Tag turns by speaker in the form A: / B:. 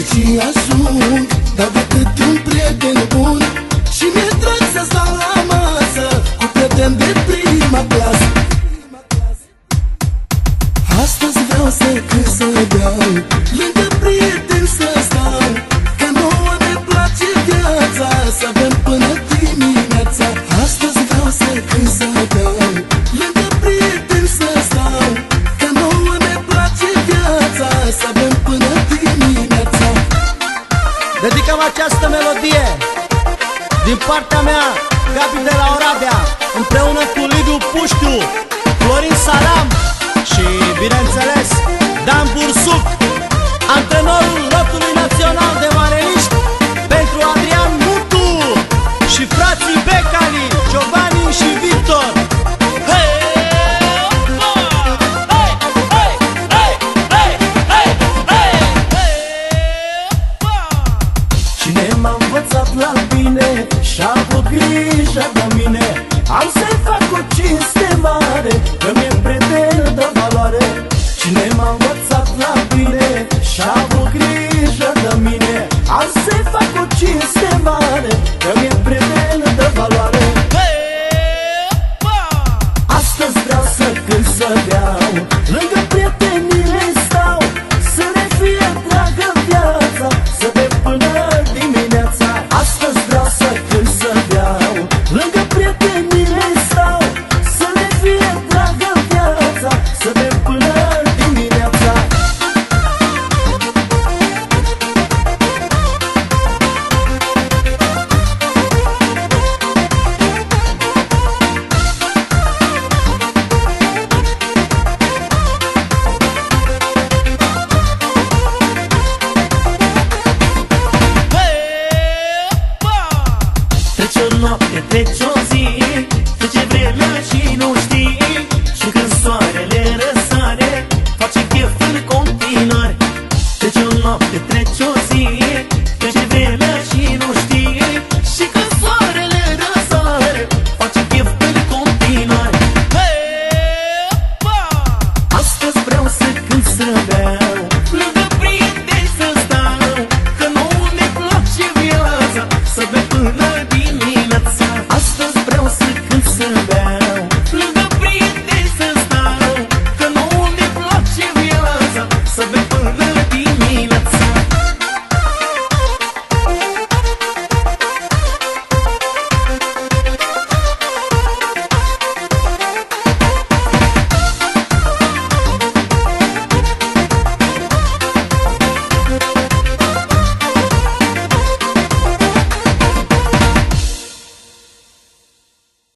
A: Verde
B: azul. această melodie. Din partea mea, Gabi de la Oradea.
C: grijă de mine. Am să fac o cinste mare Că mi-e prieten de valoare. Cine m-a învățat la bine Și-a avut grijă de mine. Am să fac o cinste mare Că mi-e prieten